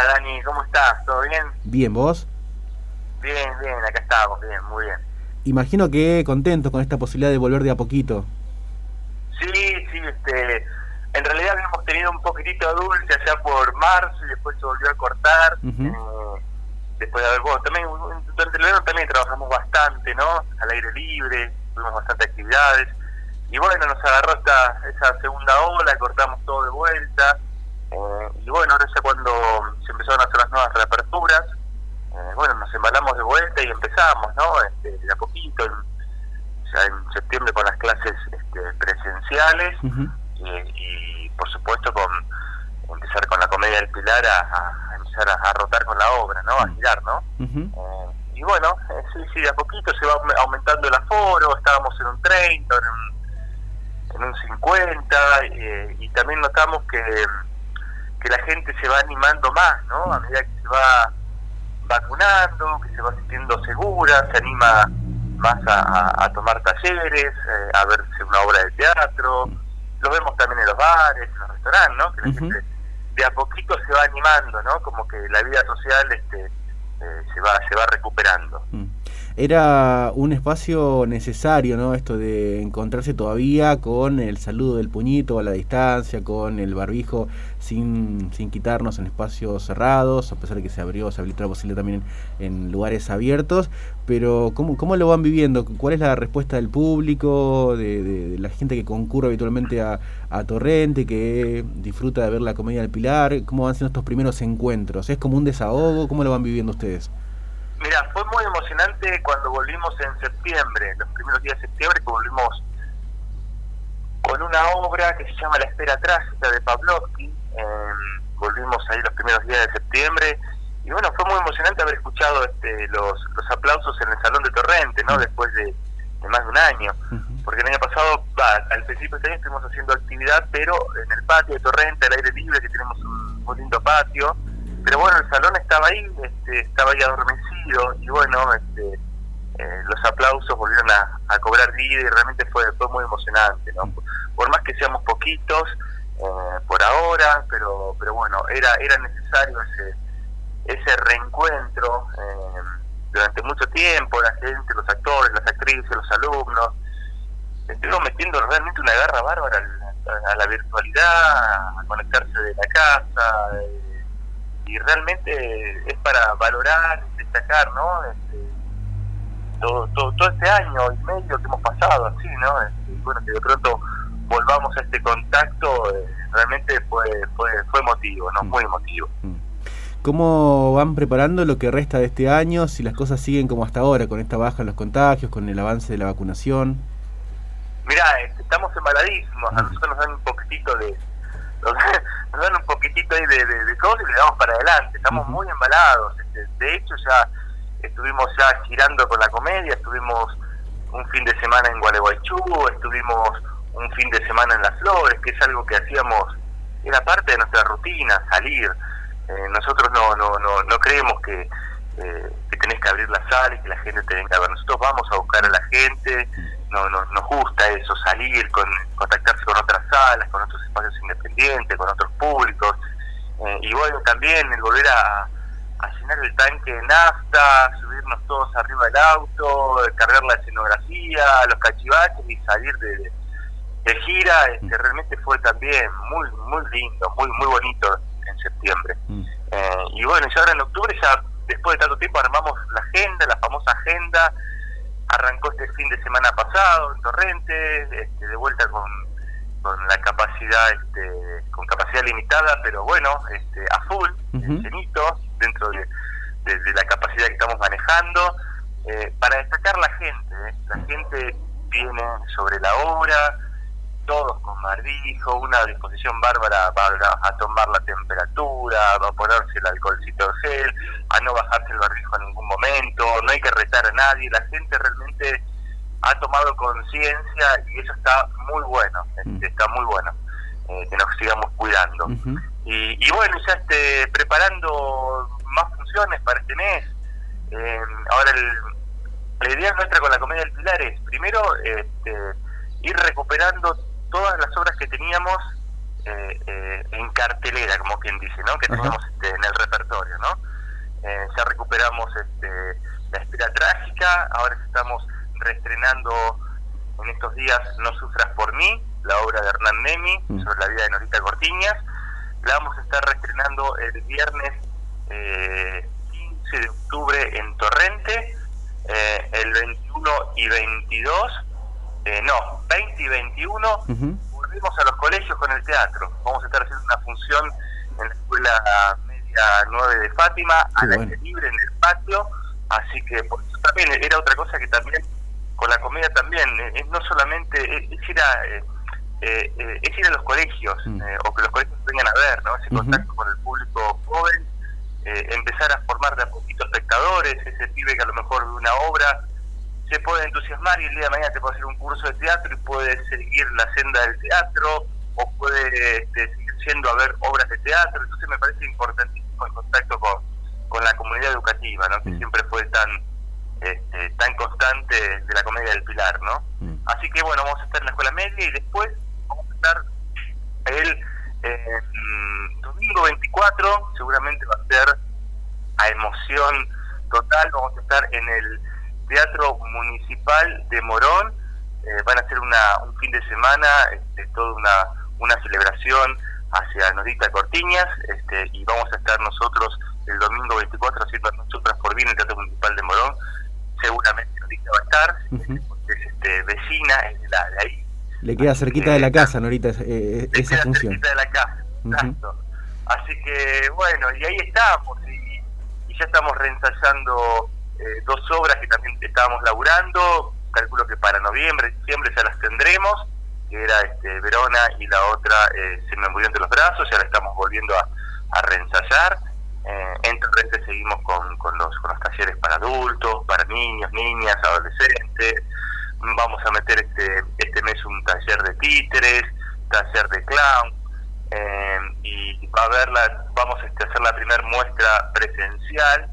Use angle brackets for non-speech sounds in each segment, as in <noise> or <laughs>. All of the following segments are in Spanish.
Hola Dani, ¿cómo estás? ¿Todo bien? Bien, ¿vos? Bien, bien, acá estamos, bien, muy bien. Imagino que contento con esta posibilidad de volver de a poquito. Sí, sí, este, en realidad habíamos tenido un poquitito de dulce allá por marzo y después se volvió a cortar. eh, después de haber, bueno, también durante el verano también trabajamos bastante, ¿no? Al aire libre, tuvimos bastantes actividades. Y bueno, nos agarró esta, esa segunda ola, cortamos todo de vuelta. Eh, y bueno, ahora ya cuando se empezaron a hacer las nuevas reaperturas, eh, bueno, nos embalamos de vuelta y empezamos, ¿no? Este, de a poquito, en, ya en septiembre con las clases este, presenciales y, y, por supuesto con empezar con la comedia del Pilar a, a empezar a, a, rotar con la obra, ¿no? A girar, ¿no? eh, y bueno, eh, sí, sí, de a poquito se va aumentando el aforo, estábamos en un 30, en un, en un 50 eh, y también notamos que que la gente se va animando más, ¿no? A medida que se va vacunando, que se va sintiendo segura, se anima más a, a tomar talleres, eh, a verse una obra de teatro, lo vemos también en los bares, en los restaurantes, ¿no? Que la uh -huh. gente de a poquito se va animando, ¿no? Como que la vida social este, eh, se va se va recuperando. Mm. Era un espacio necesario, ¿no? Esto de encontrarse todavía con el saludo del puñito a la distancia, con el barbijo sin, sin quitarnos en espacios cerrados, a pesar de que se abrió, se habilitó la posibilidad también en lugares abiertos. Pero, ¿cómo, cómo lo van viviendo? ¿Cuál es la respuesta del público, de, de, de la gente que concurre habitualmente a, a, Torrente, que disfruta de ver la comedia del Pilar? ¿Cómo van siendo estos primeros encuentros? ¿Es como un desahogo? ¿Cómo lo van viviendo ustedes? Mira, fue muy emocionante cuando volvimos en septiembre, los primeros días de septiembre, que volvimos con una obra que se llama La Espera Trágica de Pavlovsky. Eh, volvimos ahí los primeros días de septiembre. Y bueno, fue muy emocionante haber escuchado este, los, los aplausos en el Salón de Torrente, ¿no? Después de, de más de un año. Porque el año pasado, va, al principio de este año estuvimos haciendo actividad, pero en el patio de Torrente, al aire libre, que tenemos un muy lindo patio. Pero bueno, el salón estaba ahí, este, estaba ahí adormecido y bueno, este, eh, los aplausos volvieron a, a, cobrar vida y realmente fue, fue muy emocionante, ¿no? Por más que seamos poquitos eh, por ahora, pero pero bueno, era era necesario ese ese reencuentro eh, durante mucho tiempo, la gente, los actores, las actrices, los alumnos, estuvimos metiendo realmente una garra bárbara a, a la virtualidad, a conectarse de la casa, y realmente es para valorar, destacar, ¿no? Este, todo, todo, todo, este año y medio que hemos pasado así, ¿no? Este, bueno, que de pronto volvamos a este contacto, eh, realmente fue, fue, fue emotivo, ¿no? Muy emotivo. ¿Cómo van preparando lo que resta de este año? Si las cosas siguen como hasta ahora, con esta baja en los contagios, con el avance de la vacunación. Mirá, este, estamos embaladísimos, a nosotros nos dan un poquitito de, nos, nos dan un poquitito ahí de, de, de cosas y le damos para adelante. Estamos muy embalados. Este, de hecho, ya estuvimos ya girando con la comedia, estuvimos un fin de semana en Gualeguaychú, estuvimos un fin de semana en Las Flores, que es algo que hacíamos, era parte de nuestra rutina, salir. Eh, nosotros no, no, no, no creemos que, eh, que tenés que abrir la sala y que la gente te venga a ver. Nosotros vamos a buscar a la gente, no, no, nos gusta eso, salir, con, contactarse con otras salas, con otros espacios independientes, con otros públicos. Eh, y bueno, también el volver a, a, llenar el tanque de nafta, subirnos todos arriba del auto, cargar la escenografía, los cachivaches y salir de, de gira, este, realmente fue también muy, muy lindo, muy, muy bonito en septiembre. Mm. Eh, y bueno, ya ahora en octubre, ya después de tanto tiempo, armamos la agenda, la famosa agenda arrancó este fin de semana pasado en Torrente, este, de vuelta con, con la capacidad, este, con capacidad limitada, pero bueno, este, a full, uh -huh. cenito, dentro de, de, de, la capacidad que estamos manejando, eh, para destacar la gente, ¿eh? la gente viene sobre la obra, todos con barbijo, una disposición bárbara para a tomar la temperatura, a ponerse el alcoholcito de gel, a no bajarse el barbijo en ningún momento, no hay que retar a nadie, la gente realmente ha tomado conciencia y eso está muy bueno, este, está muy bueno, eh, que nos sigamos cuidando. Uh -huh. y, y, bueno, ya este, preparando más funciones para este mes, eh, ahora el, la idea nuestra con la Comedia del Pilar es, primero, este, ir recuperando todas las obras que teníamos en cartelera, como quien dice, ¿no? Que tenemos este, en el repertorio, ¿no? ya recuperamos este, la espera trágica, ahora estamos reestrenando en estos días No sufras por mí, la obra de Hernán Nemi mm. sobre la vida de Norita Cortiñas. La vamos a estar reestrenando el viernes 15 de octubre en Torrente, eh, el 21 y 22, eh, no, 20 y 21, volvemos a los colegios con el teatro. Vamos a estar haciendo una función en la Escuela Media 9 de Fátima, a la aire libre en el patio, así que por eso también era otra cosa que también con la comedia también, eh, es no solamente, es, ir a... es ir a los colegios mm. o que los colegios vengan a ver, ¿no? Ese contacto con el público joven eh, empezar a formar de a poquito espectadores, ese pibe que a lo mejor de una obra se puede entusiasmar y el día de mañana te puede hacer un curso de teatro y puede seguir la senda del teatro o puede este, seguir yendo a ver obras de teatro. Entonces me parece importantísimo el contacto con, con la comunidad educativa, ¿no? que mm. siempre fue tan este, tan constante de la comedia del Pilar. ¿no? Mm. Así que bueno, vamos a estar en la escuela media y después vamos a estar el eh, domingo 24 seguramente va a ser a emoción total. Vamos a estar en el Teatro Municipal de Morón. Eh, van a ser una, un fin de semana, este, toda una, una celebración hacia Norita Cortiñas este, y vamos a estar nosotros el domingo 24 haciendo nosotros por bien en el Teatro Municipal de Morón. Seguramente Norita va a estar, porque es este, vecina, es de, la, de ahí le queda cerquita de la casa, Norita, eh, eh, esa queda función. cerquita de la casa, exacto. Así que, bueno, y ahí estamos, y, ya estamos reensayando eh, dos obras que también estábamos laburando, calculo que para noviembre, diciembre ya las tendremos, que era este, Verona y la otra Se me murió entre los brazos, ya la estamos volviendo a, reensayar. Eh, en Torrente seguimos con, con, los, con los talleres para adultos, para niños, niñas, adolescentes, vamos a meter este, este mes un taller de títeres, taller de clown, eh, y va a haber la, vamos este, a hacer la primera muestra presencial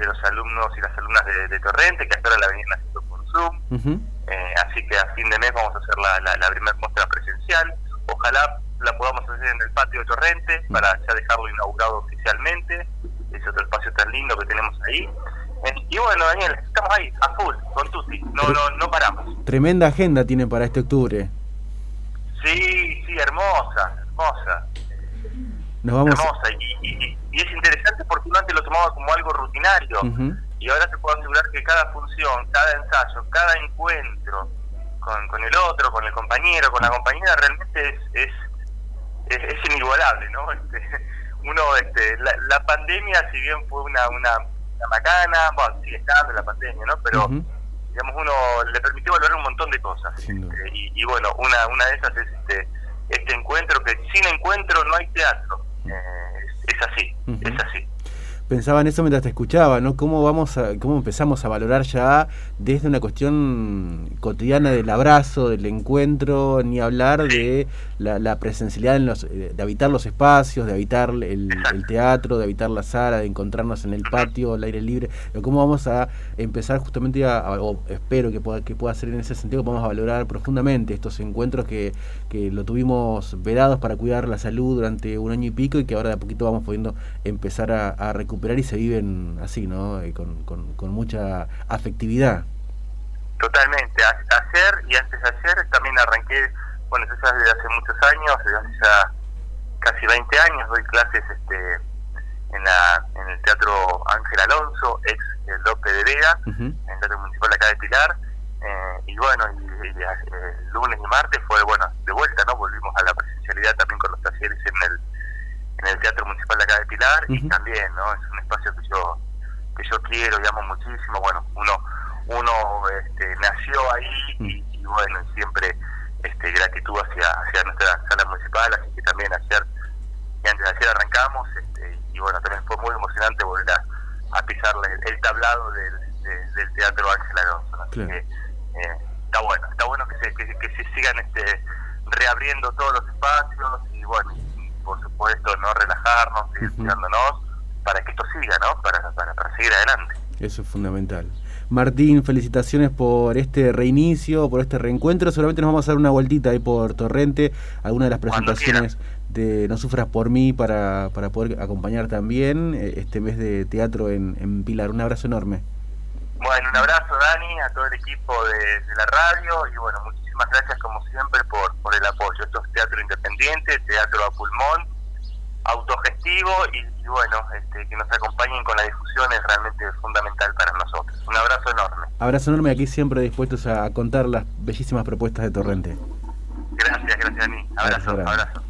de los alumnos y las alumnas de, Torrente, que hasta ahora la venían haciendo por Zoom, eh, así que a fin de mes vamos a hacer la, la, primera muestra presencial, ojalá la podamos hacer en el patio de Torrente para ya dejarlo inaugurado oficialmente, ese otro espacio tan lindo que tenemos ahí, y bueno, Daniel, estamos ahí, a full, con Tuti, no, no, no paramos. Tremenda agenda tiene para este octubre. Sí, sí, hermosa, hermosa. Nos vamos hermosa, y, es interesante porque uno antes lo tomaba como algo rutinario, y ahora te puedo asegurar que cada función, cada ensayo, cada encuentro con, con el otro, con el compañero, con la compañera, realmente es, es, es, inigualable, ¿no? <laughs> Este, uno, este, la, la pandemia, si bien fue una, una la macana, bueno, sigue estando la pandemia, ¿no? Pero, digamos, uno le permitió valorar un montón de cosas. Este, y, bueno, una, una de esas es este, este encuentro, que sin encuentro no hay teatro. Eh, es, así, es así pensaba en eso mientras te escuchaba, ¿no? ¿Cómo, vamos a, cómo empezamos a valorar ya desde una cuestión cotidiana del abrazo, del encuentro, ni hablar de la, presencialidad en los, eh, de habitar los espacios, de habitar el, teatro, de habitar la sala, de encontrarnos en el patio, al aire libre, cómo vamos a empezar justamente a, o espero que pueda, que pueda ser en ese sentido, que vamos a valorar profundamente estos encuentros que, que lo tuvimos verados para cuidar la salud durante un año y pico y que ahora de a poquito vamos pudiendo empezar a, a recuperar y se viven así, ¿no? Y con, con, mucha afectividad. Totalmente. Ayer y antes de ayer también arranqué, bueno, eso ya desde hace muchos años, desde hace ya casi 20 años, doy clases este en, la, en el Teatro Ángel Alonso, ex López de Vega, en el Teatro Municipal de acá de Pilar. Eh, y bueno, y, el lunes y martes fue, bueno, de vuelta, ¿no? Volvimos a la presencialidad también con los talleres en el en el Teatro Municipal de acá de Pilar y también, ¿no? Es espacio que yo que yo quiero y amo muchísimo. Bueno, uno uno este, nació ahí y, bueno, siempre este, gratitud hacia, hacia nuestra sala municipal, así que también ayer y antes de ayer arrancamos este, y bueno, también fue muy emocionante volver a, pisar el, tablado del, del Teatro Ángel Alonso. Así que eh, está bueno, está bueno que se, que, que se sigan este, reabriendo todos los espacios y bueno, por supuesto, no relajarnos, seguir cuidándonos para que esto siga, ¿no? Para, para, seguir adelante. Eso es fundamental. Martín, felicitaciones por este reinicio, por este reencuentro. Seguramente nos vamos a dar una vueltita ahí por Torrente, alguna de las presentaciones de No Sufras por mí para, para poder acompañar también eh, este mes de teatro en, en Pilar. Un abrazo enorme. Bueno, un abrazo Dani, a todo el equipo de, la radio y bueno, muchísimas gracias como siempre por, por el apoyo. Esto es teatro independiente, teatro a pulmón, autogestivo y, bueno, este, que nos acompañen con la difusión es realmente fundamental para nosotros. Un abrazo enorme. Abrazo enorme aquí siempre dispuestos a contar las bellísimas propuestas de Torrente. Gracias, gracias Dani. Abrazo, abrazo.